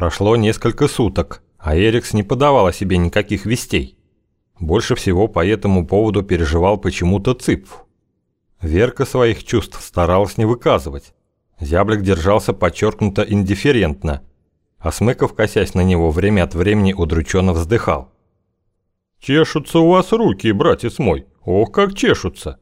Прошло несколько суток, а Эрикс не подавал о себе никаких вестей. Больше всего по этому поводу переживал почему-то Цыпф. Верка своих чувств старалась не выказывать. Зяблик держался подчеркнуто индифферентно, а Смыков, косясь на него, время от времени удрученно вздыхал. «Чешутся у вас руки, братец мой, ох, как чешутся!»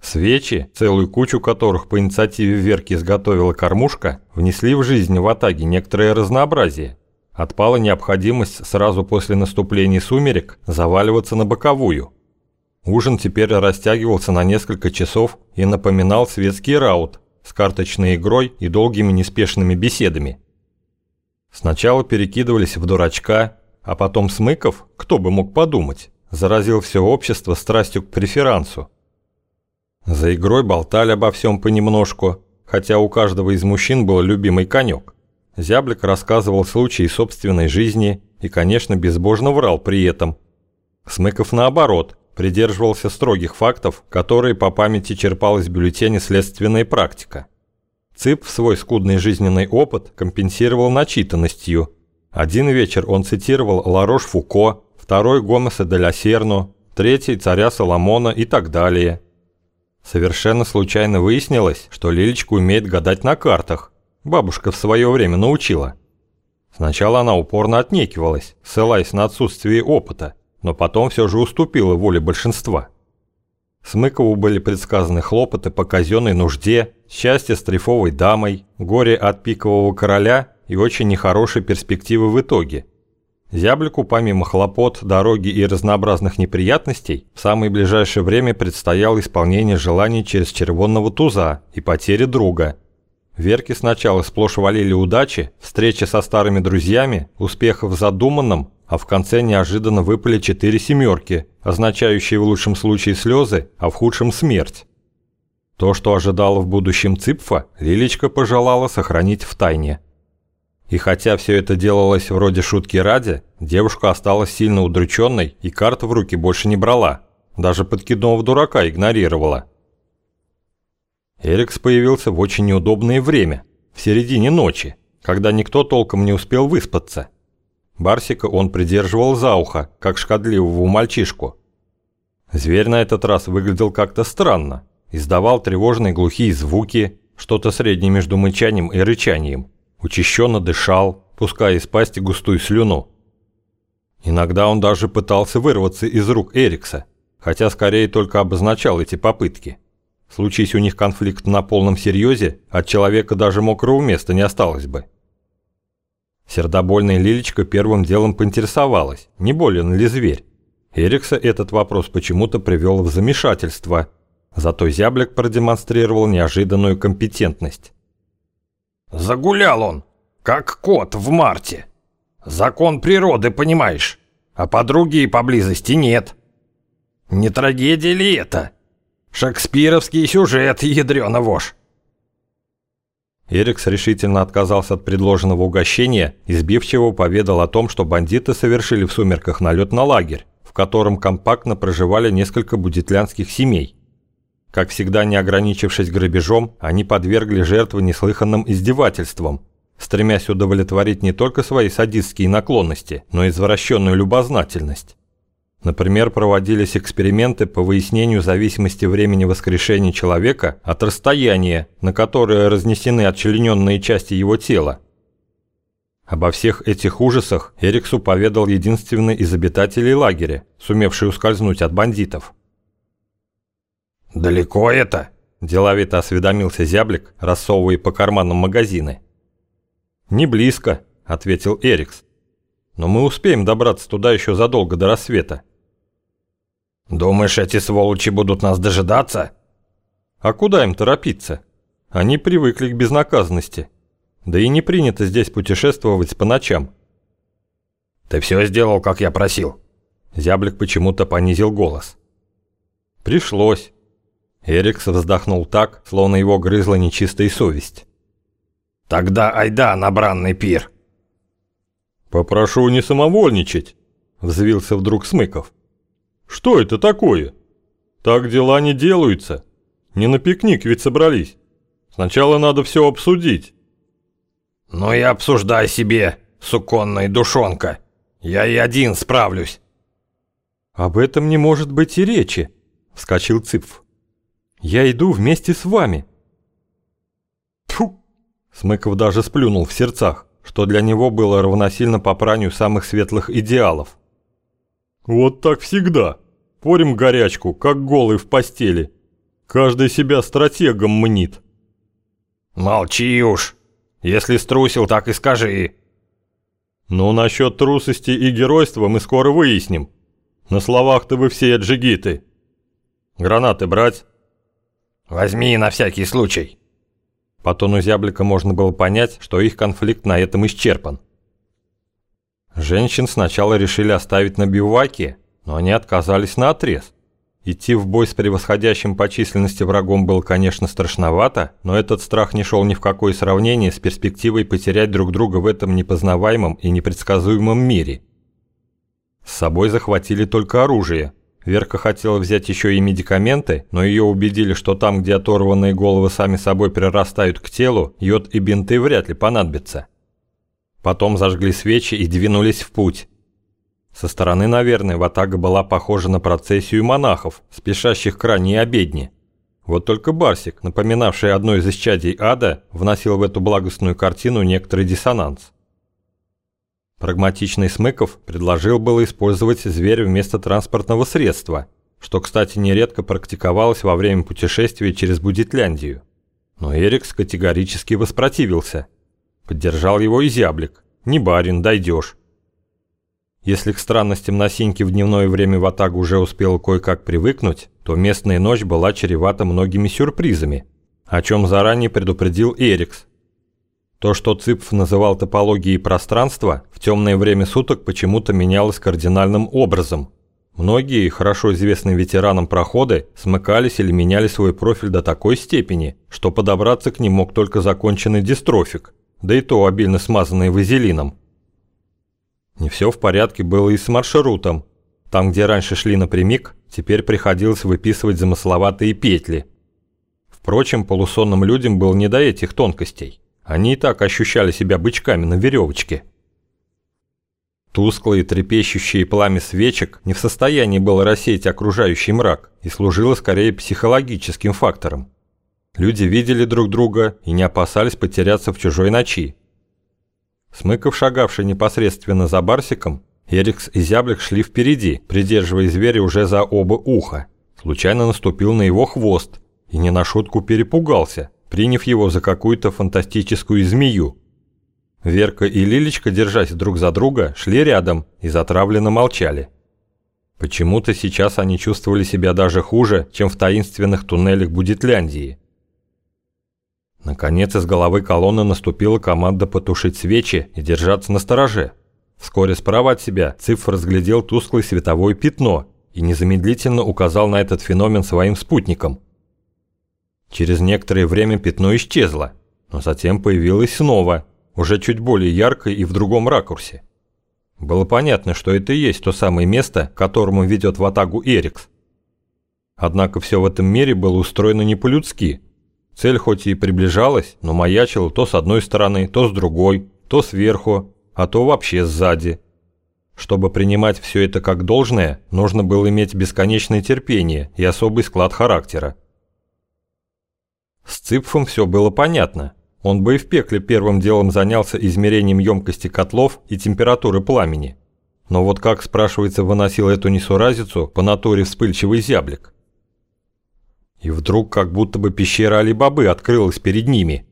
Свечи, целую кучу которых по инициативе Верки изготовила кормушка, внесли в жизнь в Атаге некоторое разнообразие. Отпала необходимость сразу после наступления сумерек заваливаться на боковую. Ужин теперь растягивался на несколько часов и напоминал светский раут с карточной игрой и долгими неспешными беседами. Сначала перекидывались в дурачка, а потом Смыков, кто бы мог подумать, заразил все общество страстью к преферансу. За игрой болтали обо всем понемножку, хотя у каждого из мужчин был любимый конек. Зяблик рассказывал случаи собственной жизни и, конечно, безбожно врал при этом. Смыков наоборот, придерживался строгих фактов, которые по памяти черпал из бюллетеня «Следственная практика». Цып в свой скудный жизненный опыт компенсировал начитанностью. Один вечер он цитировал Ларош Фуко, второй Гомеса де ля Серну, третий царя Соломона и так далее. Совершенно случайно выяснилось, что Лилечка умеет гадать на картах. Бабушка в свое время научила. Сначала она упорно отнекивалась, ссылаясь на отсутствие опыта, но потом все же уступила воле большинства. Смыкову были предсказаны хлопоты по казенной нужде, счастье с трефовой дамой, горе от пикового короля и очень нехорошие перспективы в итоге. Зяблику помимо хлопот, дороги и разнообразных неприятностей в самое ближайшее время предстояло исполнение желаний через червонного туза и потеря друга. Верки сначала сплошь валили удачи, встречи со старыми друзьями, успехов в задуманном, а в конце неожиданно выпали четыре семерки, означающие в лучшем случае слезы, а в худшем смерть. То, что ожидало в будущем Цыпфа, Лилечка пожелала сохранить в тайне. И хотя все это делалось вроде шутки ради, девушка осталась сильно удрученной и карты в руки больше не брала, даже подкидного дурака игнорировала. Эрикс появился в очень неудобное время, в середине ночи, когда никто толком не успел выспаться. Барсика он придерживал за ухо, как шкодливого мальчишку. Зверь на этот раз выглядел как-то странно, издавал тревожные глухие звуки, что-то среднее между мычанием и рычанием, учащенно дышал, пуская из пасти густую слюну. Иногда он даже пытался вырваться из рук Эрикса, хотя скорее только обозначал эти попытки. Случись у них конфликт на полном серьезе, от человека даже мокрого места не осталось бы. Сердобольная Лилечка первым делом поинтересовалась, не болен ли зверь. Эрикса этот вопрос почему-то привел в замешательство, зато зяблик продемонстрировал неожиданную компетентность. «Загулял он, как кот в марте. Закон природы, понимаешь, а подруги и поблизости нет. Не трагедия ли это? Шекспировский сюжет, ядрёна вошь». Эрикс решительно отказался от предложенного угощения и сбивчиво поведал о том, что бандиты совершили в сумерках налет на лагерь, в котором компактно проживали несколько будетлянских семей. Как всегда, не ограничившись грабежом, они подвергли жертвы неслыханным издевательствам, стремясь удовлетворить не только свои садистские наклонности, но и извращенную любознательность. Например, проводились эксперименты по выяснению зависимости времени воскрешения человека от расстояния, на которое разнесены отчлененные части его тела. Обо всех этих ужасах Эриксу поведал единственный из обитателей лагеря, сумевший ускользнуть от бандитов. «Далеко это?» – деловито осведомился зяблик, рассовывая по карманам магазины. «Не близко», – ответил Эрикс. «Но мы успеем добраться туда еще задолго до рассвета». «Думаешь, эти сволочи будут нас дожидаться?» «А куда им торопиться? Они привыкли к безнаказанности. Да и не принято здесь путешествовать по ночам». «Ты все сделал, как я просил?» Зяблик почему-то понизил голос. «Пришлось». Эрикс вздохнул так, словно его грызла нечистая совесть. «Тогда айда на бранный пир!» «Попрошу не самовольничать!» – взвился вдруг Смыков. Что это такое? Так дела не делаются. Не на пикник ведь собрались. Сначала надо все обсудить. «Ну и обсуждай себе, суконная душонка. Я и один справлюсь». «Об этом не может быть и речи», — вскочил Цыпф. «Я иду вместе с вами». Тьфу! Смыков даже сплюнул в сердцах, что для него было равносильно попранию самых светлых идеалов. «Вот так всегда. Порим горячку, как голый в постели. Каждый себя стратегом мнит». «Молчи уж. Если струсил, так и скажи». «Ну, насчет трусости и геройства мы скоро выясним. На словах-то вы все джигиты. Гранаты брать?» «Возьми на всякий случай». По тону зяблика можно было понять, что их конфликт на этом исчерпан. Женщин сначала решили оставить на биваке, но они отказались на отрез. Идти в бой с превосходящим по численности врагом было, конечно, страшновато, но этот страх не шел ни в какое сравнение с перспективой потерять друг друга в этом непознаваемом и непредсказуемом мире. С собой захватили только оружие, Верка хотела взять еще и медикаменты, но ее убедили, что там, где оторванные головы сами собой прирастают к телу, йод и бинты вряд ли понадобятся. Потом зажгли свечи и двинулись в путь. Со стороны, наверное, Ватага была похожа на процессию монахов, спешащих к ранней обедне. Вот только Барсик, напоминавший одно из исчадий ада, вносил в эту благостную картину некоторый диссонанс. Прагматичный Смыков предложил было использовать зверя вместо транспортного средства, что, кстати, нередко практиковалось во время путешествия через Будетляндию. Но Эрикс категорически воспротивился. Поддержал его и зяблик. «Не барин, дойдешь». Если к странностям на в дневное время Ватага уже успел кое-как привыкнуть, то местная ночь была чревата многими сюрпризами, о чем заранее предупредил Эрикс, то, что Цыпф называл топологией пространства, в темное время суток почему-то менялось кардинальным образом. Многие, хорошо известные ветеранам проходы, смыкались или меняли свой профиль до такой степени, что подобраться к ним мог только законченный дистрофик, да и то обильно смазанный вазелином. Не все в порядке было и с маршрутом. Там, где раньше шли напрямик, теперь приходилось выписывать замысловатые петли. Впрочем, полусонным людям было не до этих тонкостей. Они и так ощущали себя бычками на веревочке. Тусклое и трепещущее пламя свечек не в состоянии было рассеять окружающий мрак и служило скорее психологическим фактором. Люди видели друг друга и не опасались потеряться в чужой ночи. Смыков, шагавший непосредственно за Барсиком, Эрикс и Зяблик шли впереди, придерживая зверя уже за оба уха. Случайно наступил на его хвост и не на шутку перепугался – приняв его за какую-то фантастическую змею. Верка и Лилечка, держась друг за друга, шли рядом и затравленно молчали. Почему-то сейчас они чувствовали себя даже хуже, чем в таинственных туннелях Будетляндии. Наконец из головы колонны наступила команда потушить свечи и держаться на стороже. Вскоре справа от себя Цифр разглядел тусклое световое пятно и незамедлительно указал на этот феномен своим спутникам – Через некоторое время пятно исчезло, но затем появилось снова, уже чуть более ярко и в другом ракурсе. Было понятно, что это и есть то самое место, к которому ведет в атаку Эрикс. Однако все в этом мире было устроено не по-людски. Цель хоть и приближалась, но маячила то с одной стороны, то с другой, то сверху, а то вообще сзади. Чтобы принимать все это как должное, нужно было иметь бесконечное терпение и особый склад характера. С Цыпфом все было понятно. Он бы и в пекле первым делом занялся измерением емкости котлов и температуры пламени. Но вот как, спрашивается, выносил эту несуразицу по натуре вспыльчивый зяблик? И вдруг как будто бы пещера Али-Бабы открылась перед ними.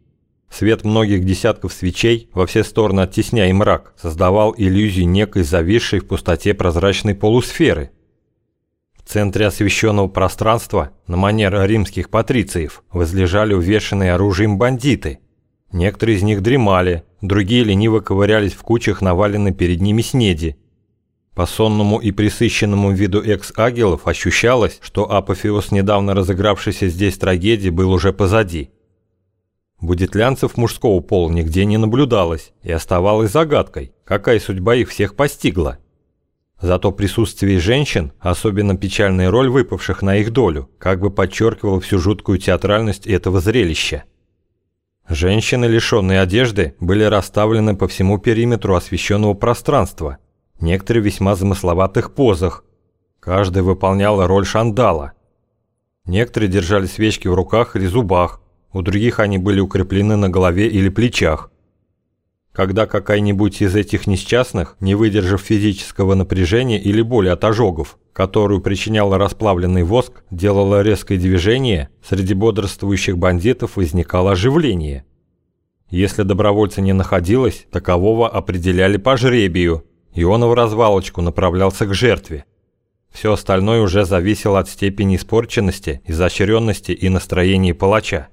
Свет многих десятков свечей, во все стороны оттесняя мрак, создавал иллюзию некой зависшей в пустоте прозрачной полусферы – в центре освещенного пространства, на манер римских патрициев, возлежали увешанные оружием бандиты. Некоторые из них дремали, другие лениво ковырялись в кучах наваленной перед ними снеди. По сонному и присыщенному виду экс-агелов ощущалось, что апофеоз недавно разыгравшейся здесь трагедии был уже позади. Будетлянцев мужского пола нигде не наблюдалось, и оставалось загадкой, какая судьба их всех постигла. Зато присутствие женщин, особенно печальная роль выпавших на их долю, как бы подчеркивало всю жуткую театральность этого зрелища. Женщины, лишенные одежды, были расставлены по всему периметру освещенного пространства, некоторые в весьма замысловатых позах. Каждая выполняла роль шандала. Некоторые держали свечки в руках или зубах, у других они были укреплены на голове или плечах. Когда какая-нибудь из этих несчастных, не выдержав физического напряжения или боли от ожогов, которую причинял расплавленный воск, делала резкое движение, среди бодрствующих бандитов возникало оживление. Если добровольца не находилось, такового определяли по жребию, и он в развалочку направлялся к жертве. Все остальное уже зависело от степени испорченности, изощренности и настроения палача.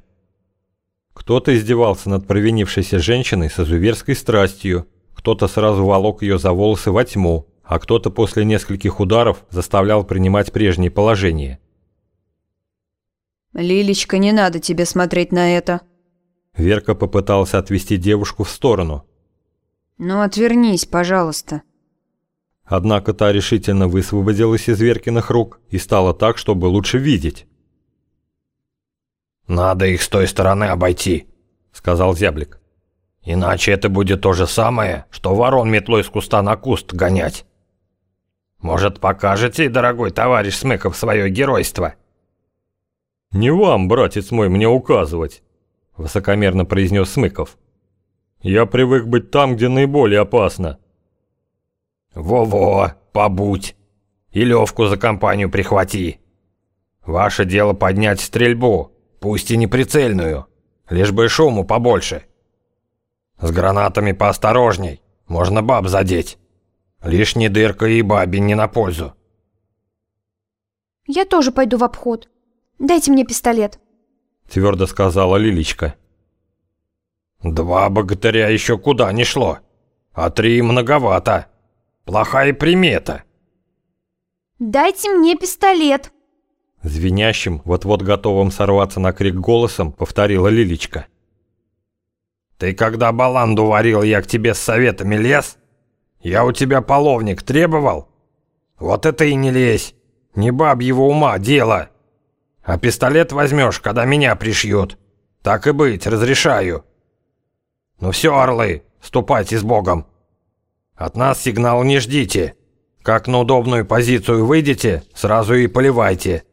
Кто-то издевался над провинившейся женщиной с изуверской страстью, кто-то сразу волок ее за волосы во тьму, а кто-то после нескольких ударов заставлял принимать прежнее положение. «Лилечка, не надо тебе смотреть на это». Верка попытался отвести девушку в сторону. «Ну, отвернись, пожалуйста». Однако та решительно высвободилась из Веркиных рук и стала так, чтобы лучше видеть. «Надо их с той стороны обойти», — сказал зяблик. «Иначе это будет то же самое, что ворон метлой с куста на куст гонять. Может, покажете, дорогой товарищ Смыков, свое геройство?» «Не вам, братец мой, мне указывать», — высокомерно произнес Смыков. «Я привык быть там, где наиболее опасно». «Во-во, побудь. И Левку за компанию прихвати. Ваше дело поднять стрельбу, Пусть и не прицельную, лишь бы шуму побольше. С гранатами поосторожней, можно баб задеть. Лишняя дырка и бабе не на пользу. Я тоже пойду в обход. Дайте мне пистолет. Твердо сказала Лилечка. Два богатыря еще куда не шло. А три многовато. Плохая примета. Дайте мне пистолет. Звенящим, вот-вот готовым сорваться на крик голосом, повторила Лилечка. «Ты когда баланду варил, я к тебе с советами лез? Я у тебя половник требовал? Вот это и не лезь. Не бабьего ума дело. А пистолет возьмешь, когда меня пришьют. Так и быть, разрешаю. Ну все, орлы, ступайте с Богом. От нас сигнал не ждите. Как на удобную позицию выйдете, сразу и поливайте».